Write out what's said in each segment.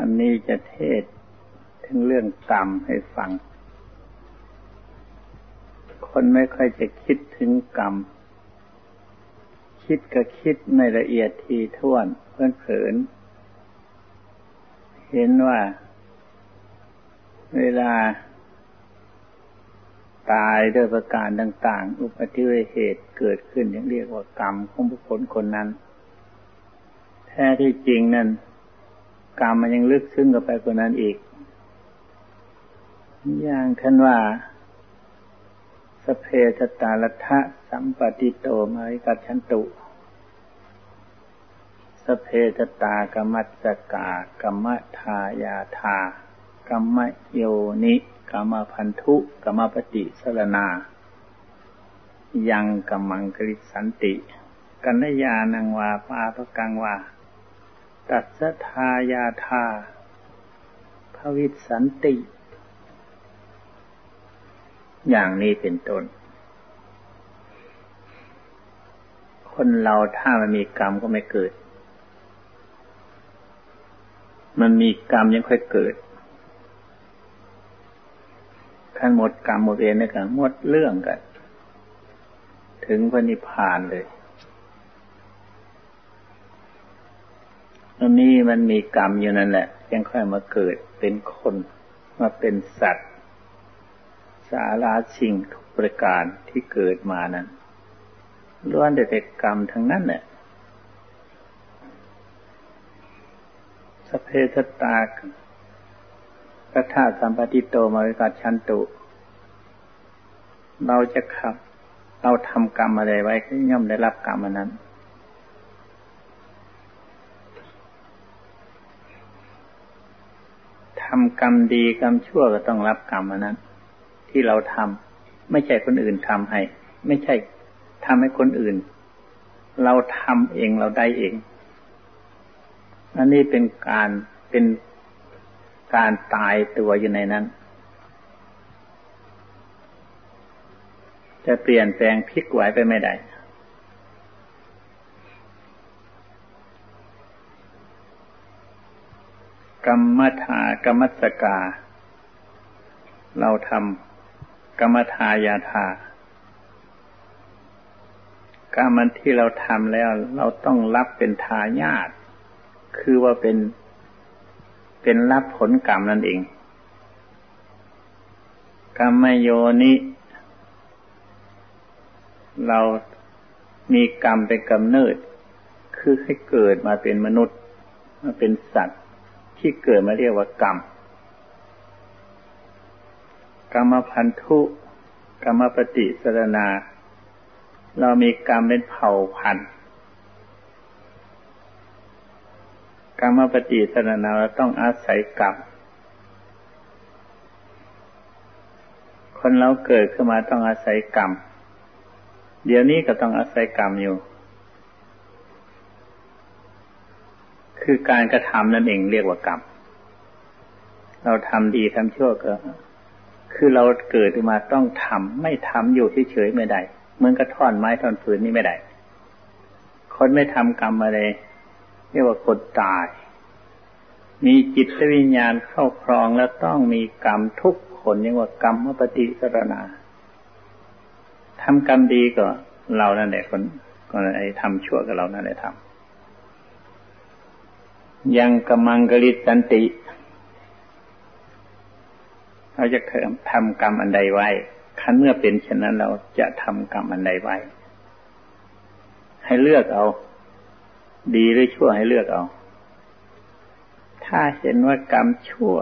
วันนี้จะเทศถึงเรื่องกรรมให้ฟัง คนไม่ค่อยจะคิดถึงกรรม คิดก็คิดไม่ละเอียดทีท่วนเพื่อนเผิน เห็นว่า เวลา ตายด้วยประการต่าง ๆ อุบัติเหตุเกิดขึ้นยังเรียกว่ากรรมของบุคคลคนนั้น แท้ที่จริงนั้น กรรมมันยังลึกซึ้งกับไปกว่านั้นอีก อย่างท่านว่า สเพสตาลทะสัมปติโตมาริกัชันตุ สเพสตากรรมัสกากรรมทายาธากรรมโยนิกรรมพันธุกรรมปฏิสรนายังกรรมังกริสันติ กัญญานังวาปาปกังวา ตัสทายาธาภวิสันติ อย่างนี้เป็นต้น คนเราถ้ามันมีกรรมก็ไม่เกิด มันมีกรรมยังค่อยเกิดขั้นหมดกรรมหมดเวรในกันหมดเรื่องกัน ถึงพระนิพพานเลย อันนี้มันมีกรรมอยู่นั่นแหละยังค่อยมาเกิดเป็นคนมาเป็นสัตว์ สาราสิ่งทุกประการที่เกิดมานั้นล้วนแต่กรรมทั้งนั้นแหละสเพสตากพระธาตุสัมปติโตมาวิกัชันตุ เราจะขับ เราทำกรรมอะไรไว้ก็ย่อมได้รับกรรมอันนั้ ทำกรรมดีกรรมชั่วก็ต้องรับกรรมอันนั้น ที่เราทำไม่ใช่คนอื่นทำให้ ไม่ใช่ทำให้คนอื่น เราทำเองเราได้เองอันนี้เป็นการเป็นการตายตัวอยู่ในนั้น จะเปลี่ยนแปลงพลิกไหวไปไม่ได้ กรรมฐากรรมสกา เราทำกรรมทายาทากรรมันที่เราทำแล้ว เราต้องรับเป็นทายาทคือว่าเป็นเป็นรับผลกรรมนั่นเอง กรรมโยนิเรามีกรรมเป็นกำเนิด คือให้เกิดมาเป็นมนุษย์ มาเป็นสัตว์ ที่เกิดมาเรียกว่ากรรม กรรมพันธุกรรมปฏิสรณา เรามีกรรมเป็นเผ่าพันธุ์กรรมปฏิสรณาเราต้องอาศัยกรรม คนเราเกิดขึ้นมาต้องอาศัยกรรม เดี๋ยวนี้ก็ต้องอาศัยกรรมอยู่ คือการกระทำนั่นเองเรียกว่ากรรม เราทำดีทำชั่วก็ คือเราเกิดมาต้องทำไม่ทำอยู่เฉยๆไม่ได้เหมือนกระท่อนไม้ท่อนฟืนนี่ไม่ได้ คนไม่ทำกรรมอะไรเรียกว่าคนตาย มีจิตวิญญาณเข้าครองแล้วต้องมีกรรมทุกคนเรียกว่ากรรมปฏิสรณาทำกรรมดีก็เรานั่นแหละคนก็ไอ้ทำชั่วกับเรานั่นแหละทำ ยังกมังกริสันติเราจะทำกรรมอันใดไว้คันเมื่อเป็นเช่นนั้นเราจะทำกรรมอันใดไว้ ให้เลือกเอา ดีหรือชั่วให้เลือกเอา ถ้าเห็นว่ากรรมชั่ว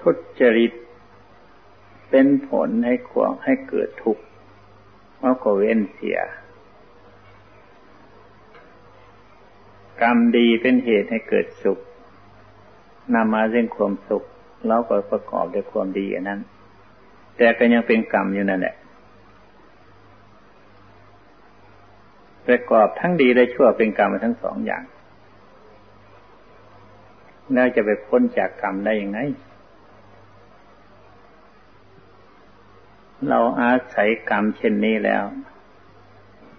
ทุจริต เป็นผลให้ขวงให้เกิดทุกข์เราก็เว้นเสีย กรรมดีเป็นเหตุให้เกิดสุขนำมาซึ่งความสุขเราก็ประกอบด้วยความดีอันนั้น แต่ก็ยังเป็นกรรมอยู่นั่นแหละประกอบทั้งดีและชั่วเป็นกรรมทั้งสองอย่างแล้วจะไปพ้นจากกรรมได้อยังไงเราอาศัยกรรมเช่นนี้แล้ว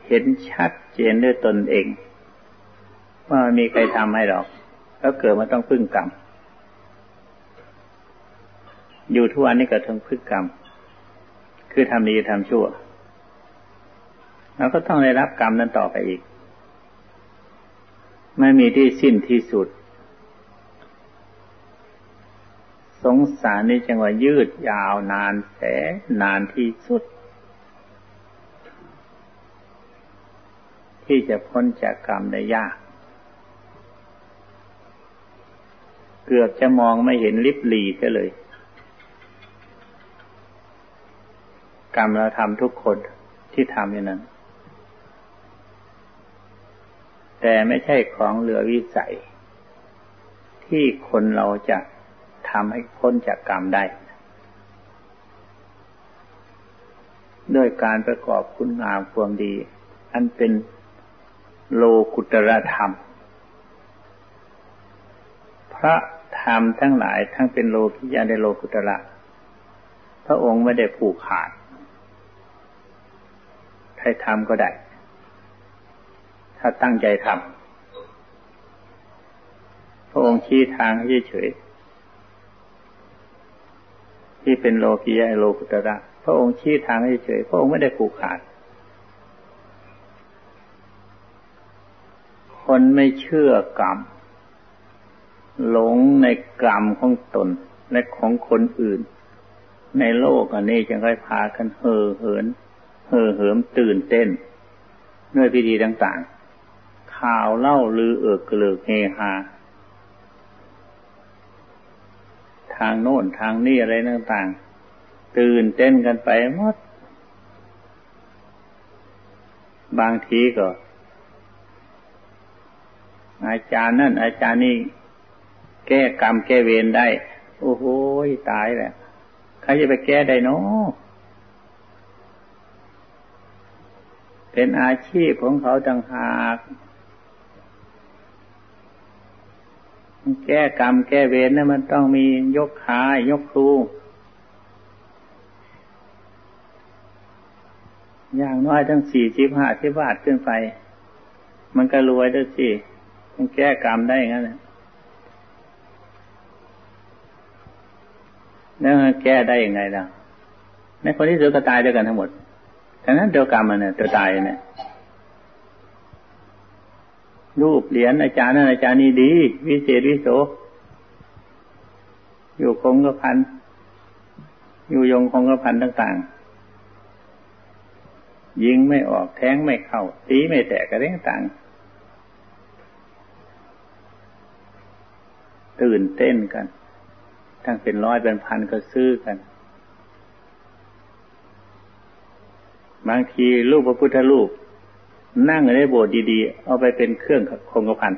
เห็นชัดเจนด้วยตนเอง ว่ามีใครทำให้หรอก แล้วเกิดมาต้องพึ่งกรรม อยู่ทุกวันนี้ก็ต้องพึ่งกรรม คือทำดีทำชั่วแล้วก็ต้องได้รับกรรมนั้นต่อไปอีก ไม่มีที่สิ้นที่สุด สงสารนี่จังว่ายืดยาวนานแสนนานที่สุด ที่จะพ้นจากกรรมได้ยาก เกือบจะมองไม่เห็นลิบหลีกเลย กรรมเราทำทุกคนที่ทำอย่างนั้น แต่ไม่ใช่ของเหลือวิสัย ที่คนเราจะทำให้พ้นจากกรรมได้ ด้วยการประกอบคุณงามความดี อันเป็นโลกุตรธรรม ระธรรมทั้งหลายทั้งเป็นโลกิยาในโลกุตระพระองค์ไม่ได้ผูกขาดใครทำก็ได้ ถ้าตั้งใจทำพระองค์ชี้ทางให้เฉยที่เป็นโลกิยาโลกุตระพระองค์ชี้ทางให้เฉยพระองค์ไม่ได้ผูกขาด คนไม่เชื่อกรรม หลงในกรรมของตนและของคนอื่น ในโลกอันนี้จึงค่อยพากันเห่อเหินเห่อเหิมตื่นเต้นด้วยพิธีต่างๆ ข่าวเล่าลือเอิกเกลือกเฮฮาทางโน้นทางนี้อะไรต่างๆ ตื่นเต้นกันไปหมด บางทีก็ อาจารย์นั่นอาจารย์นี่ แก้กรรมแก้เวรได้ โอ้โหตายแหละใครจะไปแก้ได้เนาะเป็นอาชีพของเขาต่างหากแก้กรรมแก้เวรนะมันต้องมียกขายกครู อย่างน้อยทั้งสี่สิบห้าสิบบาทขึ้นไป มันก็รวยด้วยสิ มันแก้กรรมได้งั้นนะ แล้วแก้ได้ยังไงล่ะในคนที่สุดก็ตายด้วยกันทั้งหมดฉะนั้นเดียวกรรมมันเนี่ยตัวตายเนี่ยรูปเหรียญอาจารย์นั่นอาจารย์นี่ดี วิเศษวิโส อยู่คงกระพัน อยู่ยงคงกระพันต่างๆ ยิงไม่ออกแทงไม่เข้า ตีไม่แตกกระเด้งต่างตื่นเต้นกัน ทั้งเป็นร้อยเป็นพันก็ซื้อกัน บางทีรูปพระพุทธรูป นั่งในโบสถ์ดีๆ เอาไปเป็นเครื่องคงกระพัน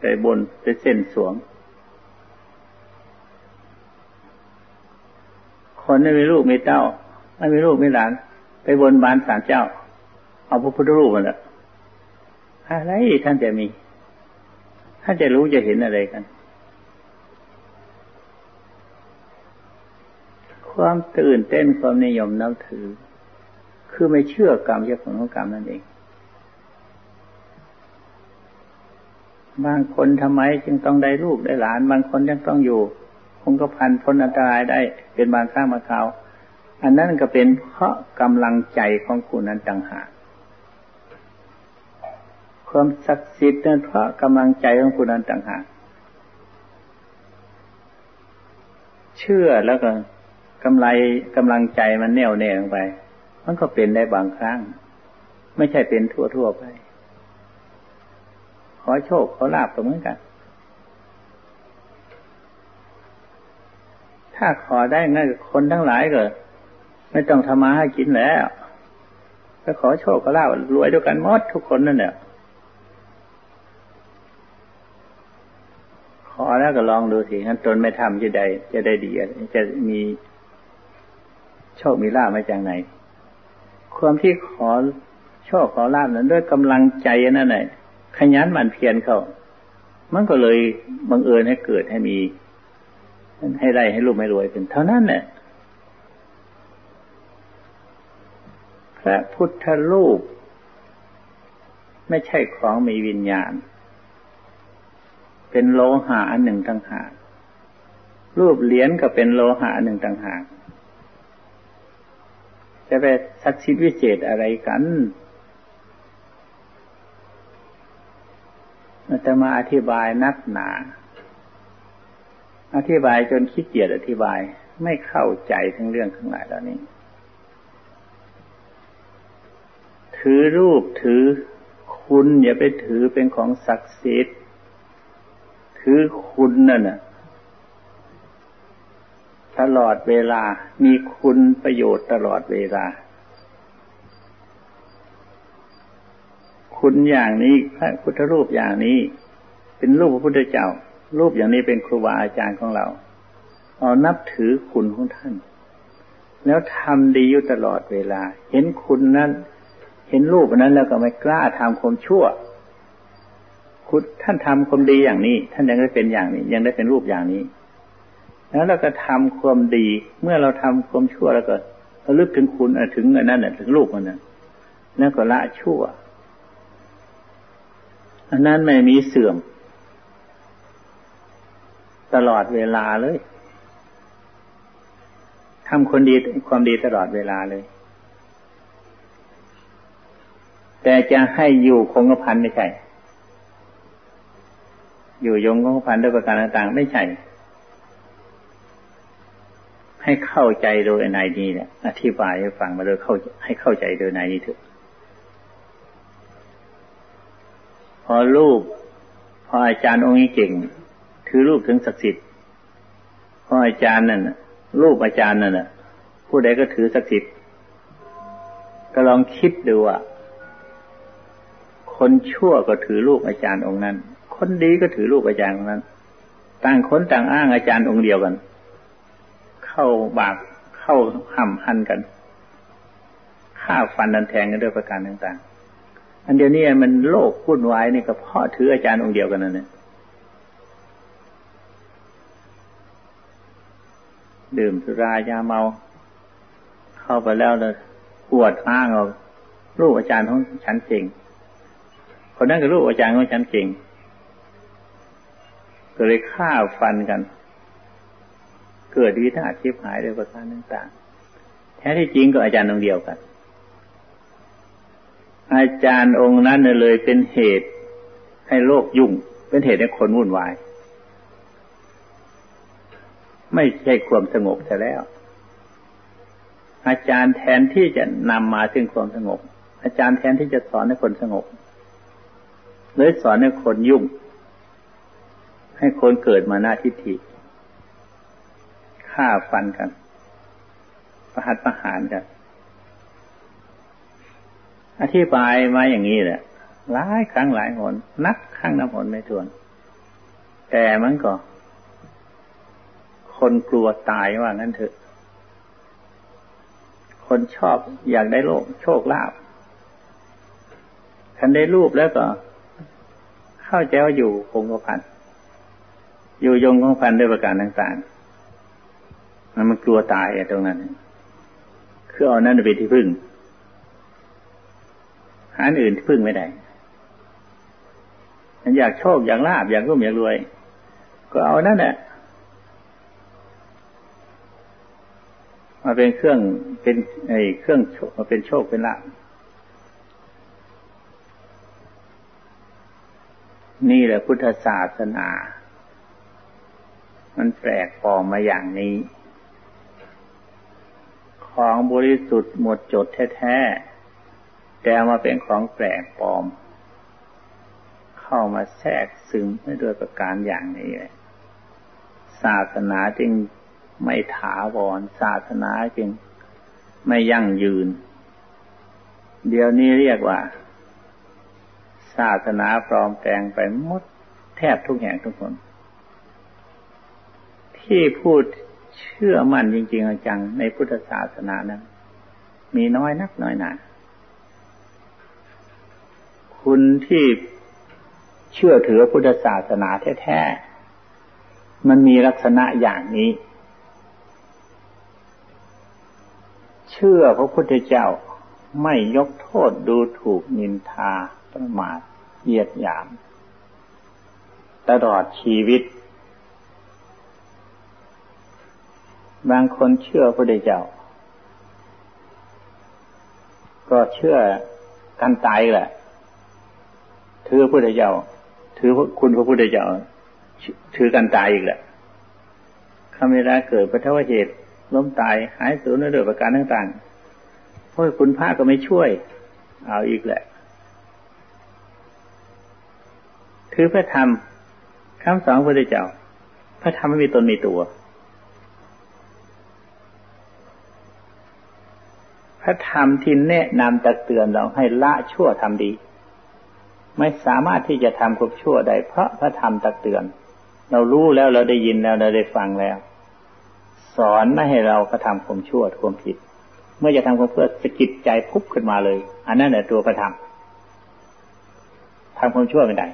ไปบนไปเส้นสวง คนไม่มีลูกไม่เต้า ไม่มีลูกไม่หลาน ไปบนบานศาลเจ้า เอาพระพุทธรูปมาแล้วอะไรท่านจะมี ถ้าจะรู้จะเห็นอะไรกัน ความตื่นเต้นความนิยมนับถือ คือไม่เชื่อกรรมเจ้าของกรรมนั่นเอง บางคนทำไมจึงต้องได้ลูกได้หลาน บางคนยังต้องอยู่คงก็พันพ้นอันตรายได้ เป็นบางข้างมาคราวอันนั้นก็เป็นเพราะกำลังใจของคุณนั้นต่างหาก ความศักดิ์สิทธิ์นั้นเพราะกำลังใจของคุณนั้นต่างหากเชื่อแล้วก็กำไรกำลังใจมันแน่วแน่ลงไป มันก็เป็นได้บางครั้ง ไม่ใช่เป็นทั่วทั่วไป ขอโชคขอลาบก็เหมือนกัน ถ้าขอได้งั้นคนทั้งหลายก็ไม่ต้องทำมาให้กินแล้วก็ขอโชคขอลาบรวยด้วยกันหมดทุกคนนั่นแหละ อแล้วก็ลองดูสิงั้นตนไม่ทำจะได้ จะได้ดีจะมีโชคมีลาภมาจากไหน ความที่ขอโชคขอลาบนั้นด้วยกำลังใจนั่นแหละขยันหมั่นเพียรเขามันก็เลยบังเอิญให้เกิดให้มี ให้ได้ให้รูปไม่รวยเป็นเท่านั้นแหละพระพุทธรูป ไม่ใช่ของมีวิญญาณ เป็นโลหะอันหนึ่งต่างหากรูปเหรียญก็เป็นโลหะอันหนึ่งต่างหากจะไปสักชิดวิเศษอะไรกันจะมาอธิบายนักหนา อธิบายจนขี้เกียจอธิบายไม่เข้าใจทั้งเรื่องทั้งหลายแล้วนี้ ถือรูปถือคุณอย่าไปถือเป็นของศักดิ์สิทธิ์ ถือคุณนั่นน่ะตลอดเวลามีคุณประโยชน์ตลอดเวลา คุณอย่างนี้พระพุทธรูปอย่างนี้ เป็นรูปพระพุทธเจ้า รูปอย่างนี้เป็นครูบาอาจารย์ของเรา เอานับถือคุณของท่าน แล้วทำดีอยู่ตลอดเวลา เห็นคุณนั้น เห็นรูปนั้นแล้วก็ไม่กล้าทำความชั่ว คุณท่านทำความดีอย่างนี้ ท่านยังได้เป็นอย่างนี้ ยังได้เป็นรูปอย่างนี้ แล้วเราก็ทำความดี เมื่อเราทำความชั่วแล้วก็ระลึกถึงคุณถึงอันนั้นถึงรูปมันนั้นแล้วก็ละชั่วอันนั้นไม่มีเสื่อม ตลอดเวลาเลยทำคนดีความดีตลอดเวลาเลย แต่จะให้อยู่คงกระพันไม่ใช่ อยู่ยงคงพันด้วยประการต่างๆ ไม่ใช่ ให้เข้าใจโดยในนี้เนี่ยอธิบายให้ฟังมาโดยเข้าให้เข้าใจโดยในนี้เถอะพอรูปพออาจารย์องค์นี้เก่ง ถือรูปถึงศักดิ์สิทธิ์พออาจารย์นั่นรูปอาจารย์นั่นผู้ใดก็ถือศักดิ์สิทธิ์ก็ลองคิดดูว่าคนชั่วก็ถือรูปอาจารย์องค์นั้น คนดีก็ถือรูปอาจารย์ค์นั้น ต่างคนต่างอ้างอาจารย์องค์เดียวกัน เข้าบากเข้าห่ำหันกันฆ่าฟันดันแทงกันด้วยประการต่างๆ อันเดียวนี้มันโลกพุ่นวายนี่ก็เพราะถืออาจารย์องค์เดียวกันนั่นเองดื่มสุรายาเมา เข้าไปแล้วเลยปวดอ้างเอาลูกอาจารย์ของฉันเก่งคนนั้นก็รู้อาจารย์ของฉันเก่ง ก็เลยฆ่าฟันกัน เกิดวินาศชิบหายโดยประการต่างๆ แท้ที่จริงก็อาจารย์องเดียวกัน อาจารย์องค์นั้นเลยเป็นเหตุให้โลกยุ่ง เป็นเหตุให้คนวุ่นวาย ไม่ใช่ความสงบแต่แล้ว อาจารย์แทนที่จะนำมาถึงความสงบ อาจารย์แทนที่จะสอนให้คนสงบเลยสอนให้คนยุ่ง ให้คนเกิดมาหน้าทิฏฐิฆ่าฟันกัน ประหัตประหารกัน อธิบายมาอย่างนี้แหละ หลายครั้งหลายหน นักครั้งนับหนไม่ถ้วน แต่มันก็ คนกลัวตายว่างั้นเถอะ คนชอบอยากได้โลก โชคลาภคันได้รูปแล้วก็ เข้าใจว่าอยู่คงกระพัน อยู่ยงคงพันด้วยประการต่างๆมันมันกลัวตายตรงนั้นคือเอานั่นเป็นที่พึ่ง หาอื่นที่พึ่งไม่ได้มันอยากโชคอยากลาบอยากร่มอยากรวย ก็เอานั่นแหละมาเป็นเครื่องเป็นไอ้เครื่องมาเป็นโชคเป็นลาบนี่แหละพุทธศาสนา มันแปลกปลอมมาอย่างนี้ ของบริสุทธิ์หมดจดแท้ๆแต่มาเป็นของแปลกปลอม เข้ามาแทรกซึมไม่ด้วยประการอย่างนี้เลยศาสนาจึงไม่ถาวร ศาสนาจึงไม่ยั่งยืน เดี๋ยวนี้เรียกว่า ศาสนาปลอมแปลงไปหมดแทบทุกแห่งทุกคน ที่พูดเชื่อมั่นจริงๆจังในพุทธศาสนานั้น มีน้อยนักน้อยหนาคุณที่เชื่อถือพุทธศาสนาแท้ๆ มันมีลักษณะอย่างนี้ เชื่อพระพุทธเจ้าไม่ยกโทษดูถูกนินทาประมาทเหยียดหยาม ตลอดชีวิต บางคนเชื่อพระเจ้า ก็เชื่อกันตายแหละ ถือพระพุทธเจ้า ถือคุณพระพุทธเจ้า ถือกันตายอีกแหละคำเวลาเกิดปฐวเหตุล้มตายหายสูญด้วยประการต่างๆเพราะคุณพระก็ไม่ช่วย เอาอีกแหละ ถือพระธรรมคำสอนพระพุทธเจ้า พระธรรมไม่มีตนมีตัว พระธรรมที่แนะนำตักเตือนเราให้ละชั่วทำดี ไม่สามารถที่จะทำความชั่วได้เพราะพระธรรมตักเตือน เรารู้แล้วเราได้ยินแล้วเราได้ฟังแล้ว สอนไม่ให้เรากระทำความชั่วความผิด เมื่อจะทำความเพื่อสกิดใจพุบขึ้นมาเลย อันนั้นแหละตัวกระทำทำความชั่วไม่ได้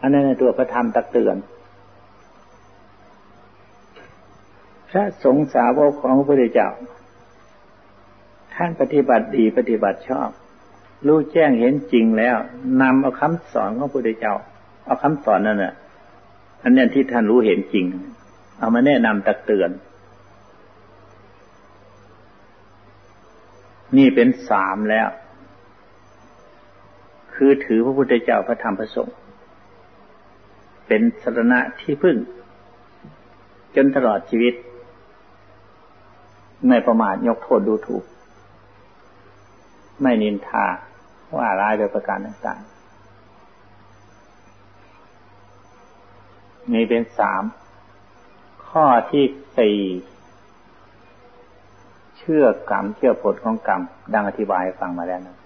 อันนั้นแหละตัวกระทำตักเตือนพระสงฆ์สาวกของพระพุทธเจ้า ท่านปฏิบัติดีปฏิบัติชอบรู้แจ้งเห็นจริงแล้วนำเอาคำสอนของพระพุทธเจ้า เอาคำสอนนั่นแหละอันนี้ที่ท่านรู้เห็นจริง เอามาแนะนำตักเตือน นี่เป็นสามแล้ว คือถือพระพุทธเจ้าพระธรรมพระสงฆ์เป็นสรณะที่พึ่ง จนตลอดชีวิต ไม่ประมาทยกโทษดูถูก ไม่นินทาว่าร้ายโดยประการต่างๆนี่เป็นสามข้อที่สี่เชื่อกรรมเชื่อผลของกรรม ดังอธิบายฟังมาแล้วนะ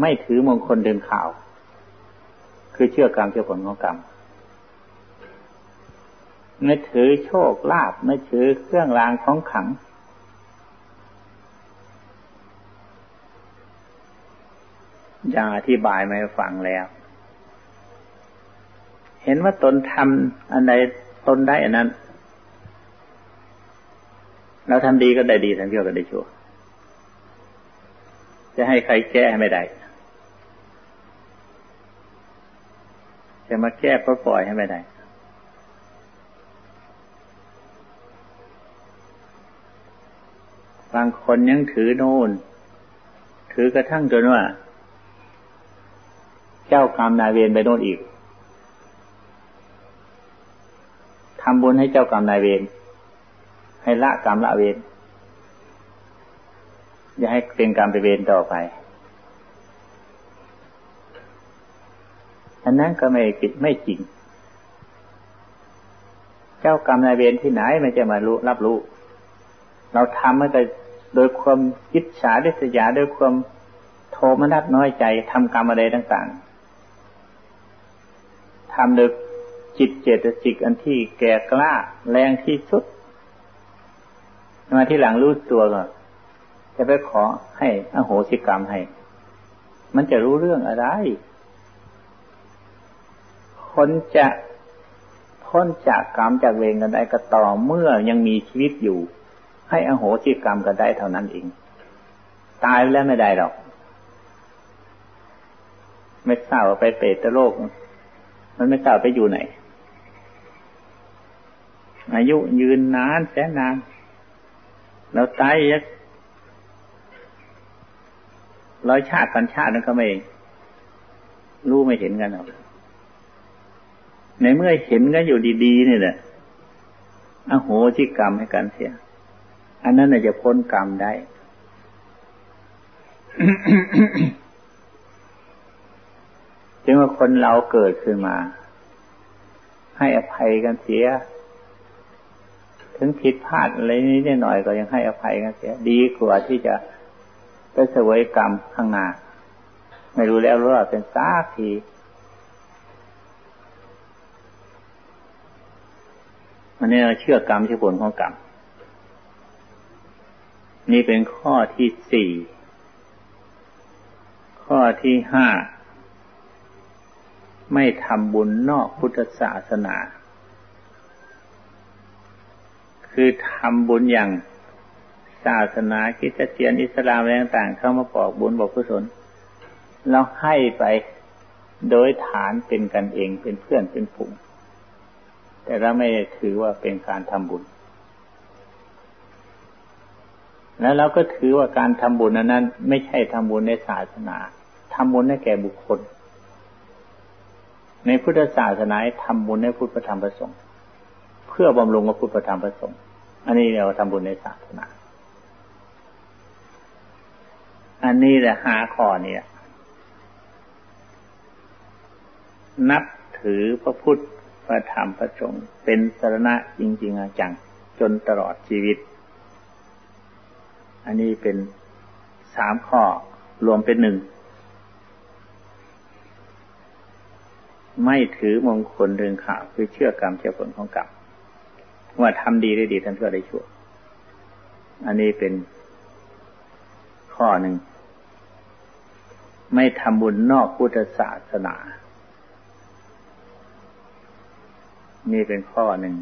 ไม่ถือมงคลเดินข่าว คือเชื่อกรรมเชื่อผลของกรรมไม่ถือโชคลาภไม่ถือเครื่องรางของขัง อย่างอธิบายมาฟังแล้ว เห็นว่าตนทำอันใดตนได้อันนั้น เราทำดีก็ได้ดีทำชั่วก็ได้ชั่ว จะให้ใครแก้ไม่ได้จะมาแก้ก็ปล่อยให้ไม่ได้บางคนยังถือโน่น ถือกระทั่งจนว่า เจ้ากรรมนายเวรไปโน่นอีกทำบุญให้เจ้ากรรมนายเวรให้ละกรรมละเวรอย่าให้เป็นกรรมไปเวรต่อไป อันนั้นก็ไม่ผิดไม่จริง เจ้ากรรมนายเวรที่ไหนมันจะมารู้รับรู้ เราทำมันก็โดยความคิดฉาดิษยาด้วยความโทมนัสน้อยใจทำกรรมอะไรต่างๆ ทำโดยจิตเจตสิกอันที่แก่กล้าแรงที่สุด มาที่หลังรู้ตัวก็จะไปขอให้อโหสิกรรมให้ มันจะรู้เรื่องอะไร คนจะพ้นจากกรรมจากเวรกันได้ก็ต่อเมื่อยังมีชีวิตอยู่ ให้อโหสิกรรมกันได้เท่านั้นเอง ตายแล้วไม่ได้หรอก ไม่ทราบว่าไปเปรตโลก มันไม่ทราบไปอยู่ไหน อายุยืนนานแสนนานแล้วตายยักร้อยชาติพันชาตินั้นก็ไม่รู้ไม่เห็นกันหรอกในเมื่อเห็นกันอยู่ดีๆนี่แหละอโหสิกรรมให้กันเสีย อันนั้นจะพ้นกรรมได้ จึงว่าคนเราเกิดขึ้นมา ให้อภัยกันเสีย ถึงผิดพลาดอะไรนิดหน่อยก็ยังให้อภัยกันเสีย ดีกว่าที่จะไปเสวยกรรมข้างหน้าไม่รู้แล้วรู้ว่าเป็นซากทีอันนี้เราเชื่อกรรมที่ผลของกรรมนี่เป็นข้อที่สี่ ข้อที่ห้า ไม่ทำบุญนอกพุทธศาสนา คือทำบุญอย่างศาสนาคิดเตียนอิสลามอะไรต่างๆ เข้ามาบอกบุญบอกกุศลเราให้ไปโดยฐานเป็นกันเองเป็นเพื่อนเป็นผูงแต่เราไม่ถือว่าเป็นการทำบุญ แล้วเราก็ถือว่าการทำบุญนั้น ไม่ใช่ทำบุญในศาสนาทำบุญให้แก่บุคคล ในพุทธศาสนาทำบุญให้พุทธธรรมประสงค์ เพื่อบำรุงพระพุทธธรรมประสงค์ อันนี้เราทำบุญในศาสนา อันนี้แหละหาข้อเนี่ย นับถือพระพุทธพระธรรมพระสงฆ์เป็นสารณะจริง ๆ จังจนตลอดชีวิต อันนี้เป็นสามข้อรวมเป็นหนึ่ง ไม่ถือมงคลเรื่องข่าวคือเชื่อกรรมเชื่อผลของกรรมว่าทำดีได้ดีทำชั่วได้ชั่ว อันนี้เป็นข้อหนึ่ง ไม่ทำบุญนอกพุทธศาสนา นี่เป็นข้อหนึ่ง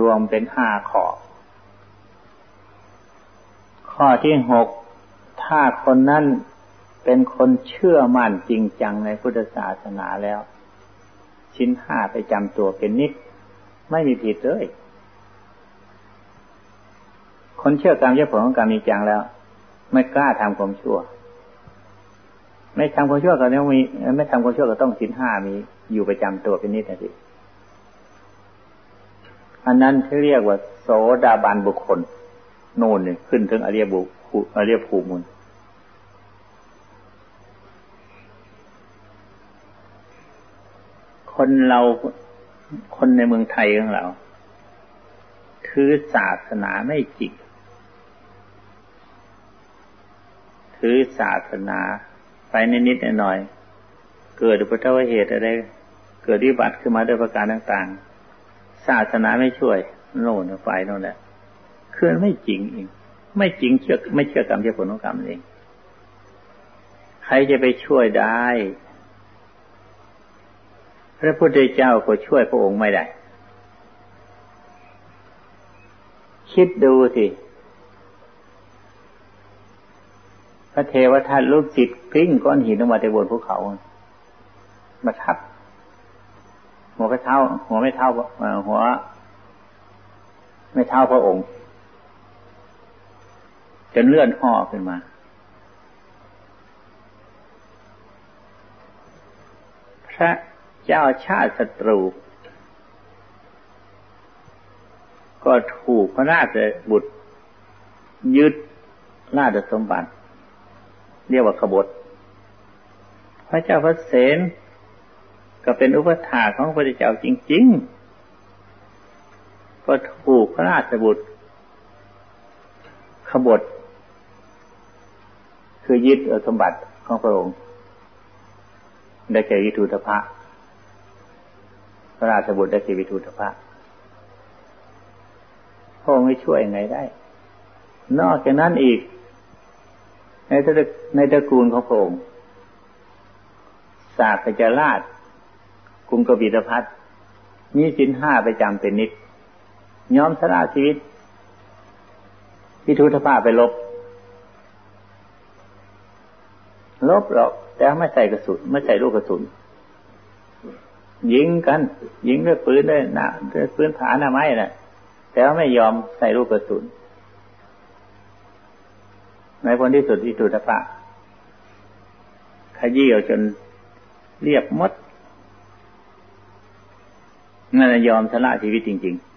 รวมเป็นห้าข้อ ข้อที่หกถ้าคนนั้น เป็นคนเชื่อมั่นจริงจังในพุทธศาสนาแล้ว ชิ้นห้าไปจำตัวเป็นนิด ไม่มีผิดเลย คนเชื่อกรรมเชื่อผลของกรรมจริงจังแล้ว ไม่กล้าทำความชั่ว ไม่ทำความชั่วก็ต้องมี ไม่ทำความชั่วก็ต้องชิ้นห้ามีอยู่ประจำตัวเป็นนิดนะสิอันนั้นที่เรียกว่า โสดาบันบุคคล โน่นเนี่ยขึ้นถึงอริยบุอริยภูมิ คนเราคนในเมืองไทยของเรา ถือศาสนาไม่จริง ถือศาสนาไปนิดๆหน่อยเกิดอุปทวเหตุอะไรเกิดวิบัติขึ้นมาด้วยประการต่างๆ ศาสนาไม่ช่วยโน่นไฟโน่นแหละคือไม่จริงเองไม่จริงเชื่อไม่เชื่อกรรมเชื่อผลของกรรมเอง ใครจะไปช่วยได้ ระพุทธเจ้าก็ช่วยพระองค์ไม่ได้ คิดดูสิ พระเทวทัตลูกจิตกลิ้งก้อนหินออกมาจากบนภูเขา มาทับ หัวไม่เท่าหัวไม่เท่าหัว ไม่เท่าพระองค์จนเลื่อนห่อขึ้นมาพระ เจ้าชาติศัตรู ก็ถูกพระราชบุตร ยึดราชสมบัติ เรียกว่าขบฏพระเจ้าพระเสนก็เป็นอุปถาของพระเจ้าจริง ๆ ก็ถูกพระราชบุตร ขบฏ คือยึดสมบัติของพระองค์ได้แก่วิทูตภะ พระราชบุตรได้แก่วิทูตภะพระองค์ไม่ช่วยยังไงได้ นอกจากนั้นอีก ในตระในตระกูลของพระองค์ศาสตราราชกรุงกบิลพัทมีสินห้าไปจำเป็นนิดยอมสละชีวิตพิทุธภาไปลบ ลบหรอก แต่ไม่ใส่กระสุนไม่ใส่ลูกกระสุน ยิงกัน ยิงด้วยปืนด้วยนะด้วยปืนผาหน้าไม้นะ่ะ แต่ว่าไม่ยอมใส่ลูกกระสุน ในผลที่สุดพิทุธภาขยี้เอาจนเรียบมดนั่นยอมชละชีวิตจริง ๆ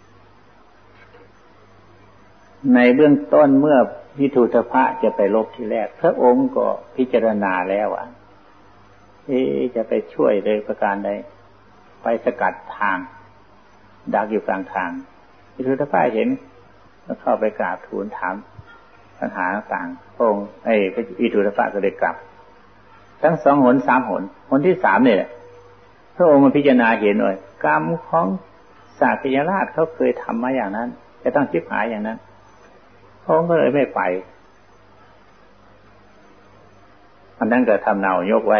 ในเบื้องต้นเมื่อพิทูตภะจะไปลบที่แรก พระองค์ก็พิจารณาแล้วอะจะไปช่วยเลยประการใด ไปสกัดทาง ดักอยู่กลางทางพิทูตภะเห็นก็เข้าไปกราบทูลถามปัญหาต่างพระองค์ไอ้พิทูตภะก็เลยกลับ ทั้งสองหนสามหนหนที่สามเนี่ยพระองค์มาพิจารณาเห็นเลยกรรมของศาสตยราชเขาเคยทำมาอย่างนั้น จะต้องชิบหายอย่างนั้นพระองค์ก็เลยไม่ไปอันนั้นก็ทำเนายกไว้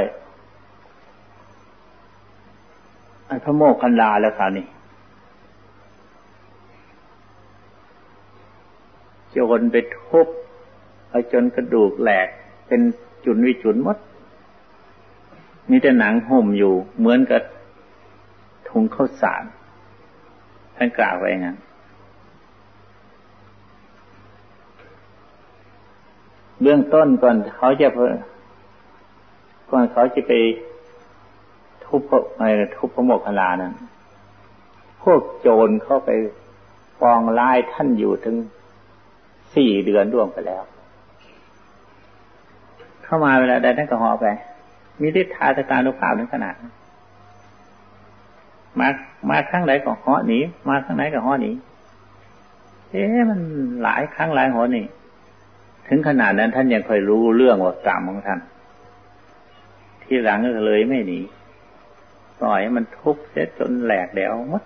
อันพระโมกขันลาแล้วคราวนี้จนไปทุบเอาจนกระดูกแหลก เป็นจุนวิจุนมด มีแต่หนังห่มอยู่ เหมือนกับถุงข้าวสารท่านกล่าวไว้งั้นเบื้องต้นก่อนเขาจะก่อนเขาจะไป ทุบไอ้ทุบพระโมกขลานั้นพวกโจรเข้าไปปองลายท่านอยู่ถึงสี่เดือนร่วงไปแล้ว เข้ามาเวลาใดท่านก็หอไป มีทิศทาสการุภาพถึงขนาดมามาครั้งไหนก็หอหนีมาครั้งไหนก็หอหนีเอ๊ะมันหลายครั้งหลายหอนี่ ถึงขนาดนั้นท่านยังเคยรู้เรื่องว่ากรรมของท่าน ที่หลังก็เลยไม่หนี ปล่อยมันทุบเสียจนแหลกแล้วมด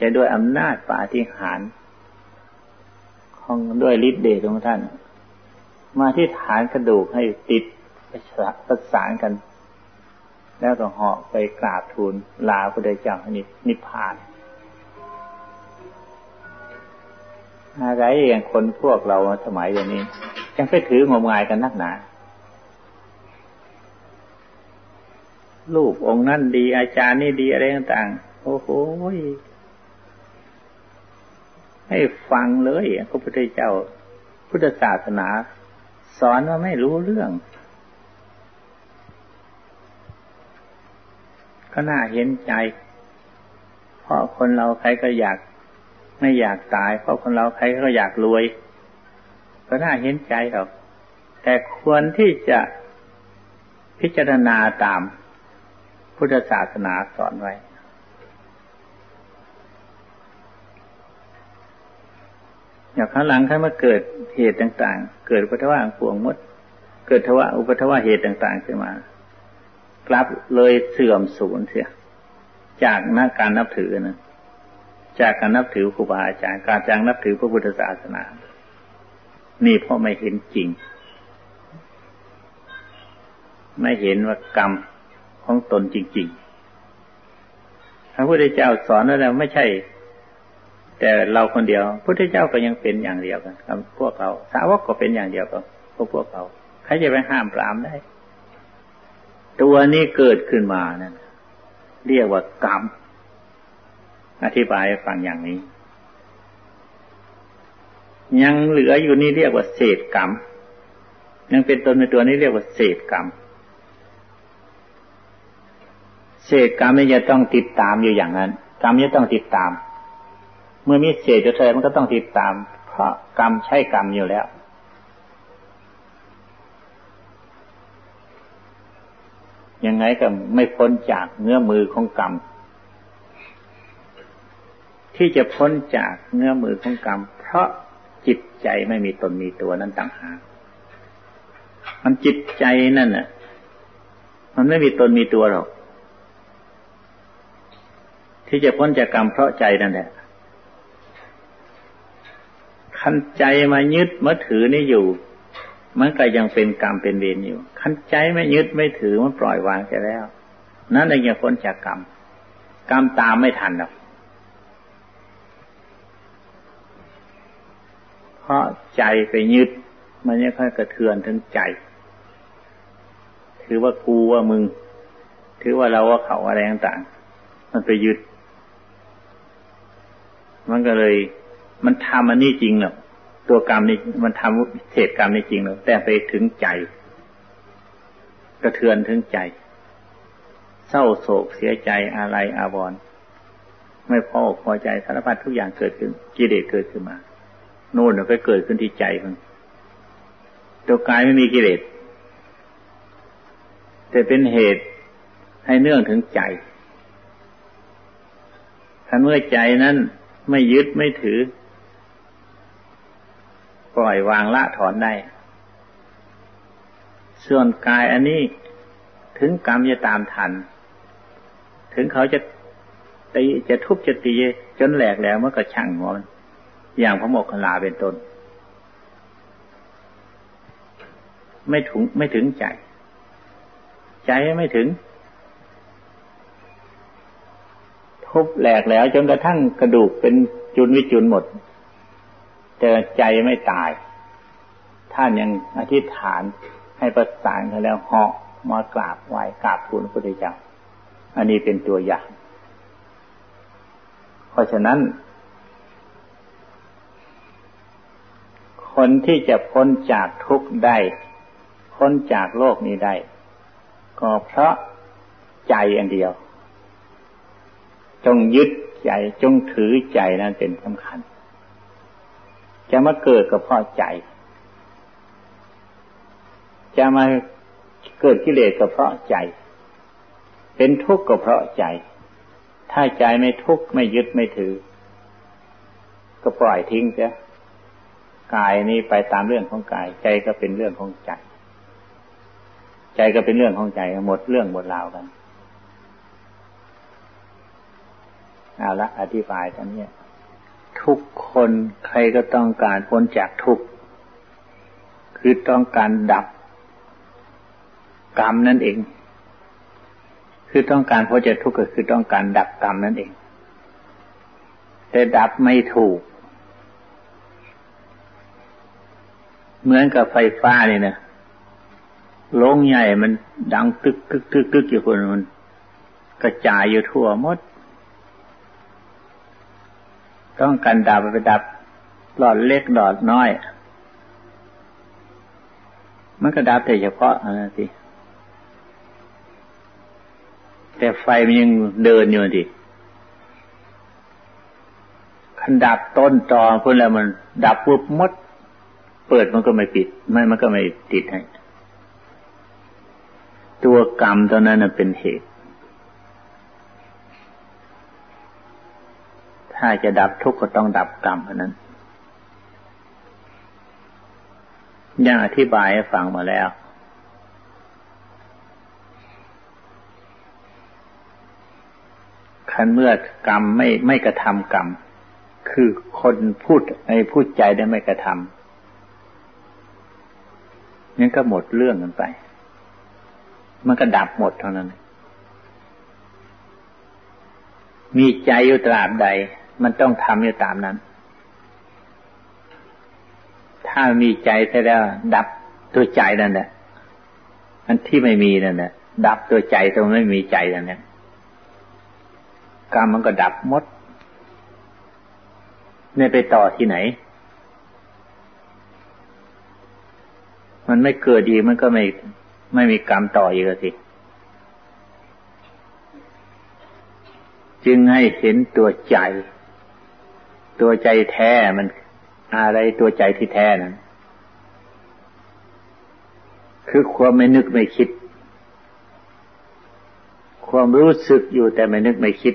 จะด้วยอำนาจปาฏิหาริย์ของด้วยฤทธิ์เดชของท่าน มาที่ฐานกระดูกให้ติดประสานกัน แล้วก็เหาะไปกราบทูลลาพระพุทธเจ้านิพพานอะไรอย่างคนพวกเราสมัยอย่างนี้ยังไปถืองมงายกันนักหนา รูปองค์นั่นดี อาจารย์นี่ดีอะไรต่างๆโอ้โหให้ฟังเลยพระพุทธเจ้า พุทธศาสนา สอนว่าไม่รู้เรื่อง ก็น่าเห็นใจ เพราะคนเราใครก็อยากไม่อยากตาย เพราะคนเราใครก็อยากรวย ก็น่าเห็นใจหรอก แต่ควรที่จะพิจารณาตาม พุทธศาสนาสอนไว้ อย่างข้างหลังถ้ามาเกิดเหตุต่างๆ เกิดอุปทวะปวงมด เกิดทวะอุปทวะเหตุต่างๆขึ้นมา กลับเลยเสื่อมสูญเสีย จากนักการนับถือนะจากการนับถือครูบาอาจารย์ การจากนับถือพระพุทธศาสนา นี่เพราะไม่เห็นจริง ไม่เห็นว่ากรรม ของตนจริงๆ พระพุทธเจ้าสอนแล้วไม่ใช่ แต่เราคนเดียว พุทธเจ้าก็ยังเป็นอย่างเดียวกันกับพวกเรา สาวกก็เป็นอย่างเดียวกับพวกพวกเรา ใครจะไปห้ามปรามได้ ตัวนี้เกิดขึ้นมานั่นเรียกว่ากรรม อธิบายฟังอย่างนี้ ยังเหลืออยู่นี่เรียกว่าเศษกรรม ยังเป็นตนในตัวนี้เรียกว่าเศษกรรม เศษกรรมนี่จะต้องติดตามอยู่อย่างนั้น กรรมจะต้องติดตาม เมื่อมีเศษจะเทมันก็ต้องติดตาม เพราะกรรมใช่กรรมอยู่แล้วยังไงก็ไม่พ้นจากเนื้อมือของกรรม ที่จะพ้นจากเนื้อมือของกรรม เพราะจิตใจไม่มีตนมีตัวนั้นต่างหากมันจิตใจนั่นน่ะ มันไม่มีตนมีตัวหรอก ที่จะพ้นจากกรรมเพราะใจนั่นแหละขันใจมายึดมาถือนี่อยู่ มันก็ยังเป็นกรรมเป็นเวรอยู่ขันใจไม่ยึดไม่ถือมันปล่อยวางไปแล้ว นั่นเองจะพ้นจากกรรม กรรมตามไม่ทันหรอกเพราะใจไปยึด มันยังค่อยกระเทือนถึงใจ ถือว่ากูว่ามึง ถือว่าเราว่าเขาอะไรต่างๆมันไปยึด มันก็เลย มันทำอันนี้จริงหรอกตัวกรรมนี่มันทำเศษกรรมนี่จริงหรอกแต่ไปถึงใจกระเทือนถึงใจ เศร้าโศกเสียใจอะไรอาวรณ์ไม่พอพอใจสารพัดทุกอย่างเกิดขึ้นกิเลสเกิดขึ้นมาโน่นก็เกิดขึ้นที่ใจมันตัวกายไม่มีกิเลสแต่เป็นเหตุให้เนื่องถึงใจถ้าเมื่อใจนั้น ไม่ยึดไม่ถือ ปล่อยวางละถอนได้ ส่วนกายอันนี้ถึงกรรมจะตามทัน ถึงเขาจะตีจะทุบจะตีจนแหลกแล้วมันก็ช่างมันอย่างพระโมกขลาเป็นต้น ไม่ถึงไม่ถึงใจ ใจไม่ถึง ทุบแหลกแล้วจนกระทั่งกระดูกเป็นจุนวิจุนหมด แต่ใจไม่ตาย ท่านยังอธิษฐานให้ประสานกันแล้วเหาะมากราบไหว้กราบทูลพระพุทธเจ้าอันนี้เป็นตัวอย่าง เพราะฉะนั้น คนที่จะพ้นจากทุกข์ได้พ้นจากโลกนี้ได้ ก็เพราะใจอันเดียว จงยึดใจจงถือใจนั้นเป็นสำคัญ จะมาเกิดก็เพราะใจ จะมาเกิดกิเลสก็เพราะใจ เป็นทุกข์ก็เพราะใจ ถ้าใจไม่ทุกข์ไม่ยึดไม่ถือ ก็ปล่อยทิ้งเสียกายนี้ไปตามเรื่องของกาย ใจก็เป็นเรื่องของใจ ใจก็เป็นเรื่องของใจหมดเรื่องหมดราวกัน เอาละอธิบายตอนนี้ทุกคนใครก็ต้องการพ้นจากทุกข์คือต้องการดับกรรมนั่นเอง คือต้องการพ้นจากทุกข์ก็คือต้องการดับกรรมนั่นเอง แต่ดับไม่ถูก เหมือนกับไฟฟ้านี่นะโลงใหญ่มันดังตึกตึกตึกตึกอยู่คนมันกระจายอยู่ทั่วหมด ต้องการดับไปดับหลอดเล็กหลอดน้อย มันก็ดับแต่เฉพาะอะไรสิแต่ไฟมันยังเดินอยู่ดิขันดับต้นตอพุ่นแล้วมัน ดับปุ๊บมด เปิดมันก็ไม่ปิด ไม่มันก็ไม่ติดให้ ตัวกรรมตัวนั้นเป็นเหตุ ถ้าจะดับทุกข์ก็ต้องดับกรรมเพรานั้นยังอธิบายให้ฟังมาแล้ว คันเมื่อกรรมไม่ไม่กระทำกรรม คือคนพูดไอ้พูดใจได้ไม่กระทำนั่นก็หมดเรื่องกันไป มันก็ดับหมดเท่านั้น มีใจอยู่ตราบใด มันต้องทำอยู่ตามนั้น ถ้ามีใจแท้แล้ว ดับตัวใจนั่นแหละอันที่ไม่มีนั่นแหละดับตัวใจตรงไม่มีใจนั่นแหละกรรมมันก็ดับหมดเนี่ยไปต่อที่ไหน มันไม่เกิดอีกมันก็ไม่ไม่มีกรรมต่ออีกสิจึงให้เห็นตัวใจ ตัวใจแท้มันอะไรตัวใจที่แท้นั้นคือความไม่นึกไม่คิด ความรู้สึกอยู่แต่ไม่นึกไม่คิด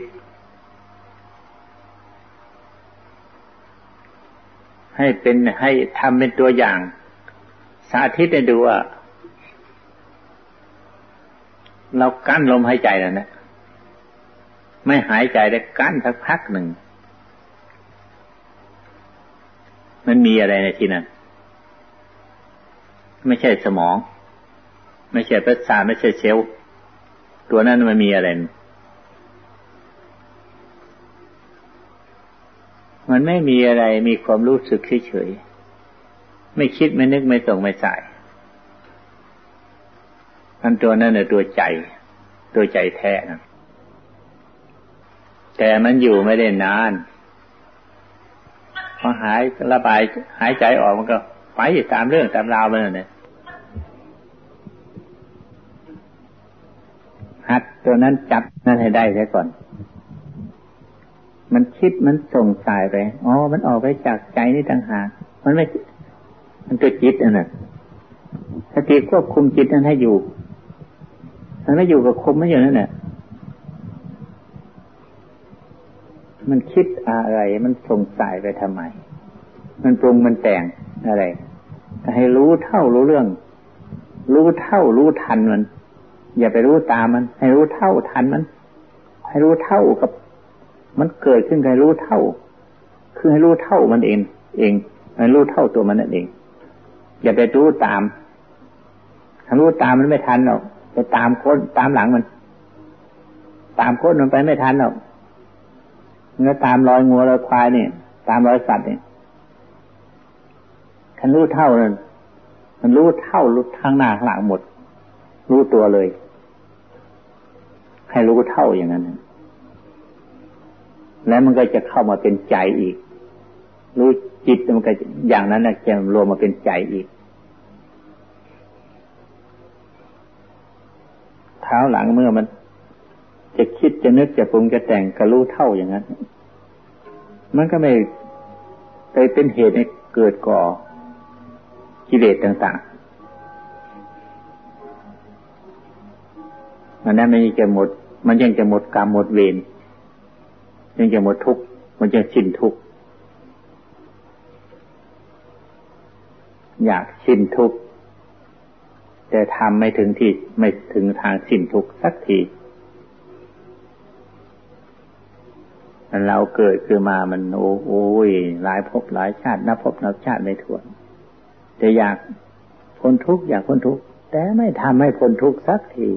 ให้เป็นให้ทำเป็นตัวอย่าง สาธิตให้ดูว่า เรากั้นลมหายใจแล้วนะไม่หายใจได้กั้นสักพักหนึ่ง มันมีอะไรในที่นั้น ไม่ใช่สมอง ไม่ใช่ประสาทไม่ใช่เซลล์ตัวนั้นมันมีอะไร มันไม่มีอะไรมีความรู้สึกเฉยๆไม่คิดไม่นึกไม่ส่งไม่ใส่อันตัวนั้นน่ะตัวใจ ตัวใจแท้นะแต่มันอยู่ไม่ได้นาน พอหายระบายหายใจออกมันก็ไปตามเรื่องตามราวมันเนี่ยหัดตัวนั้นจับนั่นให้ได้ใช่ก่อน มันคิดมันส่งสายไป อ๋อ มันออกไปจากใจนี่ต่างหาก มันไม่ มันตัวจิตอะนะสติควบคุมจิตนั้นให้อยู่ มันไม่อยู่กับคุมไม่อยู่นั่นแหละ มันคิดอะไร มันสงสัยไปทำไม มันปรุงมันแต่งอะไร ให้รู้เท่ารู้เรื่อง รู้เท่ารู้ทันมัน อย่าไปรู้ตามมัน ให้รู้เท่าทันมัน ให้รู้เท่ากับ มันเกิดขึ้นให้รู้เท่า คือให้รู้เท่ามันเอง เอง ให้รู้เท่าตัวมันนั่นเอง อย่าไปรู้ตามถ้ารู้ตามมันไม่ทันหรอกไปตามค้นตามหลังมัน ตามค้นมันไปไม่ทันหรอก เนื้อตามรอยงัวรอยควายเนี่ย ตามรอยสัตว์เนี่ยคันรู้เท่านั้นมันรู้เท่ารู้ข้างหน้าข้างหลังหมด รู้ตัวเลย ให้รู้เท่าอย่างนั้นแล้วมันก็จะเข้ามาเป็นใจอีก รู้จิตมันก็อย่างนั้นนะจะรวมมาเป็นใจอีกเท้าหลังเมื่อมัน จะคิดจะนึกจะปรุงจะแต่งก็รู้เท่าอย่างนั้น มันก็ไม่ไปเป็นเหตุให้เกิดก่อกิเลสต่างๆมันนั้นมันยังจะหมด มันยังจะหมดกรรมหมดเวรยังจะหมดทุกข์มันจะสิ้นทุกข์อยากสิ้นทุกข์แต่ทำไม่ถึงที่ไม่ถึงทางสิ้นทุกข์สักทีมัน เราเกิดขึ้นมามันโอ้โอ้ยหลายภพหลายชาตินับภพนับชาติไม่ถ้วนแต่อยากพ้นทุกข์อยากพ้นทุกข์แต่ไม่ทำให้พ้นทุกข์สักที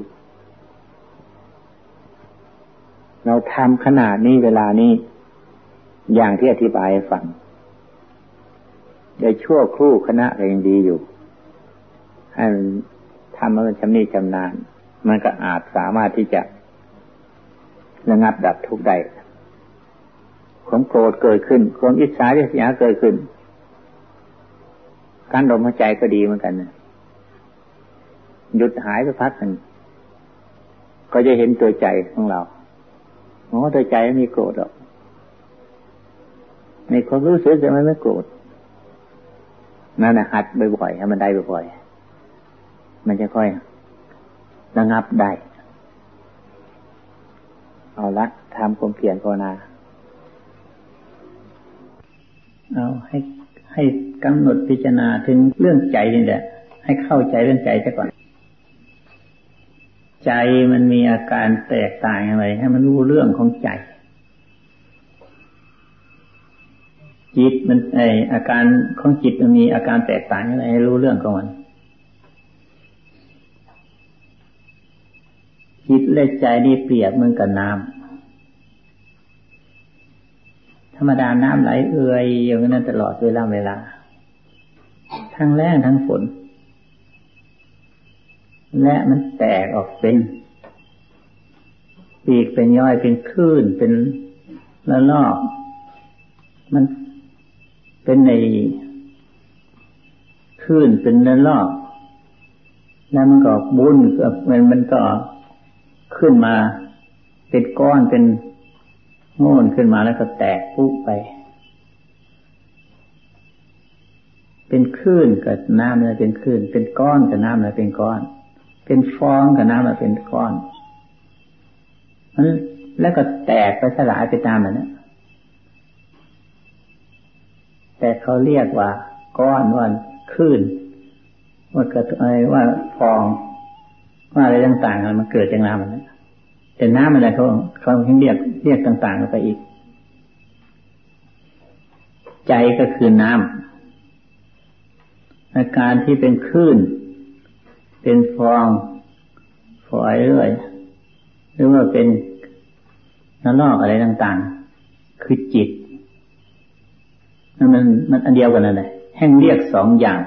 เราทำขนาดนี้เวลานี้อย่างที่อธิบายให้ฟังได้ชั่วครู่คณะก็ยังดีอยู่ ให้มันทำมันชำนิชำนาญ มันก็อาจสามารถที่จะระงับดับทุกข์ได้ ความโกรธเกิดขึ้น ความอิจฉาริษยาเกิดขึ้น การลมหายใจก็ดีเหมือนกันนะหยุดหายไปพักหนึ่งก็จะเห็นตัวใจของเราอ๋อตัวใจไม่มีโกรธหรอกในความรู้สึกแต่มันไม่โกรธนั่นนะหัดบ่อยๆให้มันได้บ่อยๆมันจะค่อยระงับได้ เอาละทำความเพียรภาวนา เอาให้ให้กำหนดพิจารณาถึงเรื่องใจนี่แหละ ให้เข้าใจเรื่องใจซะก่อน ใจมันมีอาการแตกต่างอะไร ให้มันรู้เรื่องของใจ จิตมันไออาการของจิตมันมีอาการแตกต่างอะไรให้รู้เรื่องของมัน จิตและใจนี่เปรียบเหมือนกับน้ำ ธรรมดาน้ำไหลเอื่อยอย่างนั้นตลอดเวลาเวลา ทั้งแรงทั้งฝน และมันแตกออกเป็นปีกเป็นย่อยเป็นคลื่นเป็นละลอก มันเป็นในคลื่นเป็นละลอกแล้วมันก็บุญมันมันก็ขึ้นมาเป็นก้อนเป็น โง่นขึ้นมาแล้วก็แตกปุ๊บไป เป็นคลื่นกับน้ำเลยเป็นคลื่น เป็นก้อนกับน้ำเลยเป็นก้อน เป็นฟองกับน้ำเลยเป็นก้อนมันแล้วก็แตกไปสลายไปตามมันนะแต่เขาเรียกว่า ก้อนว่าคลื่นว่าเกิดอะไรว่าฟองว่าอะไรต่างๆมันเกิดจากน้ำมันนะ แต่น้ำอะไรเขาเขาเรียกเรียกต่างๆไปอีก ใจก็คือน้ำอาการที่เป็นคลื่น เป็นฟองฝอยเรื่อยหรือว่าเป็นน้ำนอกอะไรต่างๆ คือจิตนั่นมันมันอันเดียวกันนั่นแหละแห่งเรียกสองอย่าง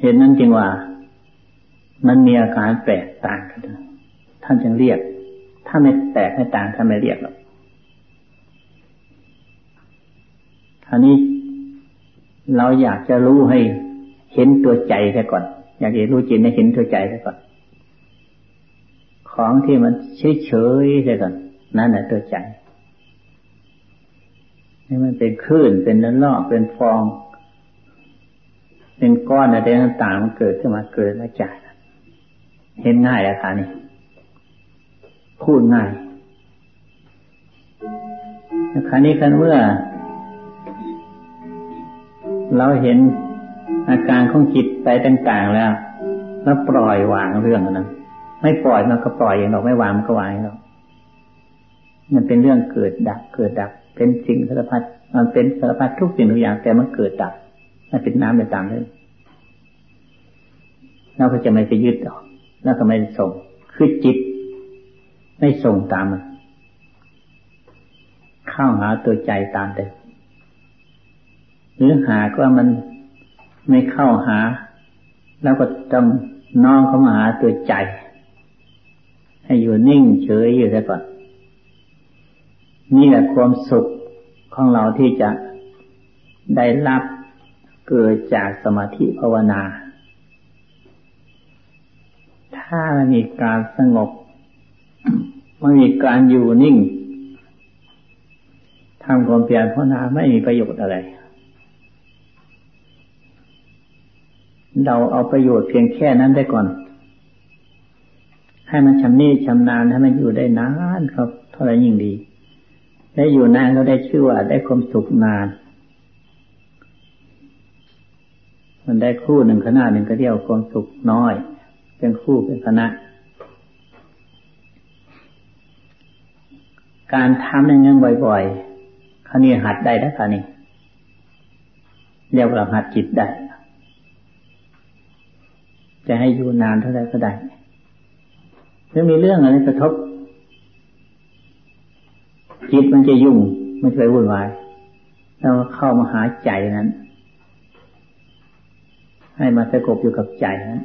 เห็นนั้นจริงว่า มันมีอาการแปลกต่างกัน ท่านจึงเรียก ถ้าไม่แตกไม่ต่างท่านไม่เรียกหรอกท่านี้เราอยากจะรู้ให้เห็นตัวใจซะก่อน อยากจะรู้จิตให้เห็นตัวใจซะก่อน ของที่มันเฉยเฉยซะก่อนนั่นแหละตัวใจนี่มันเป็นคลื่นเป็นน้ำลอกเป็นฟอง เป็นก้อนอะไรต่างๆมันเกิดขึ้นมาเกิดแล้วจ่ายเห็นง่ายอะค่ะนี่ พูดง่ายคราวนี้กันเมื่อ เราเห็นอาการของจิตไปต่างๆแล้วแล้วปล่อยวางเรื่องนั้นไม่ปล่อยมันก็ปล่อยอย่างเราไม่วางมันก็วางเรามันเป็นเรื่องเกิดดับ เกิดดับ เป็นสิ่งสารพัดมันเป็นสารพัดทุกสิ่งทุกอย่างแต่มันเกิดดับมันเป็นน้ำเป็นตามเลยเราก็จะไม่ไปยึดหรอกแล้วก็ไม่ส่งคือจิต ไม่ส่งตามมันเข้าหาตัวใจตามเดิมหรือหากว่ามันไม่เข้าหา แล้วก็ต้องน้องเข้ามาหาตัวใจ ให้อยู่นิ่งเฉยอยู่ซะก่อนนี่แหละความสุขของเราที่จะได้รับเกิดจากสมาธิภาวนา ถ้ามีการสงบ ไม่มีการอยู่นิ่งทำความเพียรภาวนาไม่มีประโยชน์อะไร เราเอาประโยชน์เพียงแค่นั้นได้ก่อน ให้มันชำนิชำนาญให้มันอยู่ได้นานครับเท่าไรยิ่งดี ได้อยู่นานก็ได้ชื่อว่าได้ความสุขนาน มันได้คู่หนึ่งขนาดหนึ่งก็เรียกความสุขน้อย เป็นคู่เป็นคณะ การทำอย่างนี้บ่อยๆขานี้หัดได้แล้วค่ะนี่เรียกว่าหัดจิตได้ จะให้อยู่นานเท่าไรก็ได้ถ้ามีเรื่องอะไรกระทบ จิตมันจะยุ่งไม่เคยวุ่นวายแล้วเข้ามาหาใจนั้น ให้มาสงบอยู่กับใจนั้น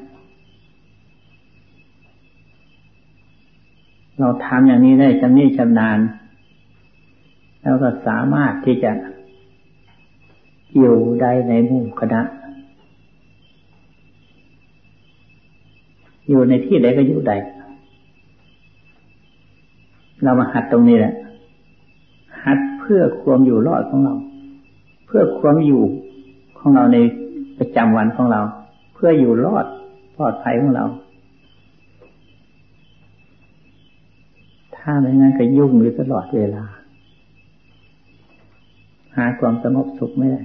เราทำอย่างนี้ได้ชำนิชำนาญแล้วก็สามารถที่จะอยู่ได้ในมุมคณะ อยู่ในที่ใดก็อยู่ได้ เรามาหัดตรงนี้แหละ หัดเพื่อความอยู่รอดของเรา เพื่อความอยู่ของเราในประจำวันของเรา เพื่ออยู่รอดปลอดภัยของเรา ถ้าไม่งั้นก็ยุ่งอยู่ตลอดเวลา หาความสงบสุขไม่ได้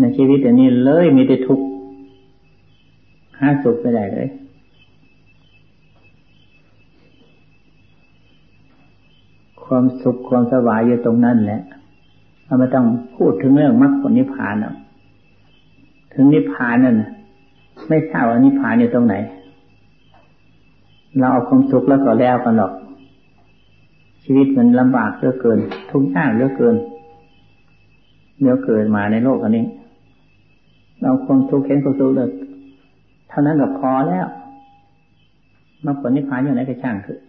ในชีวิตอันนี้เลยมีแต่ทุกข์หาสุขไม่ได้เลยความสุขความสบายอยู่ตรงนั้นแหละเราไม่ต้องพูดถึงเรื่องมรรคผลนิพพานหรอกถึงนิพพานนั่นไม่ทราบว่านิพพานอยู่ตรงไหน เราเอาความสุขแล้วก็แล้วกันหรอก ชีวิตมันลำบากเหลือเกิน ทุกข์ยากเหลือเกินเนื้อเกิดมาในโลกอันนี้ เราคงทุกข์เห็นความทุกข์เลยเท่านั้นก็พอแล้วมาผลนิพพานอยู่ไหนก็ช่างเถอะ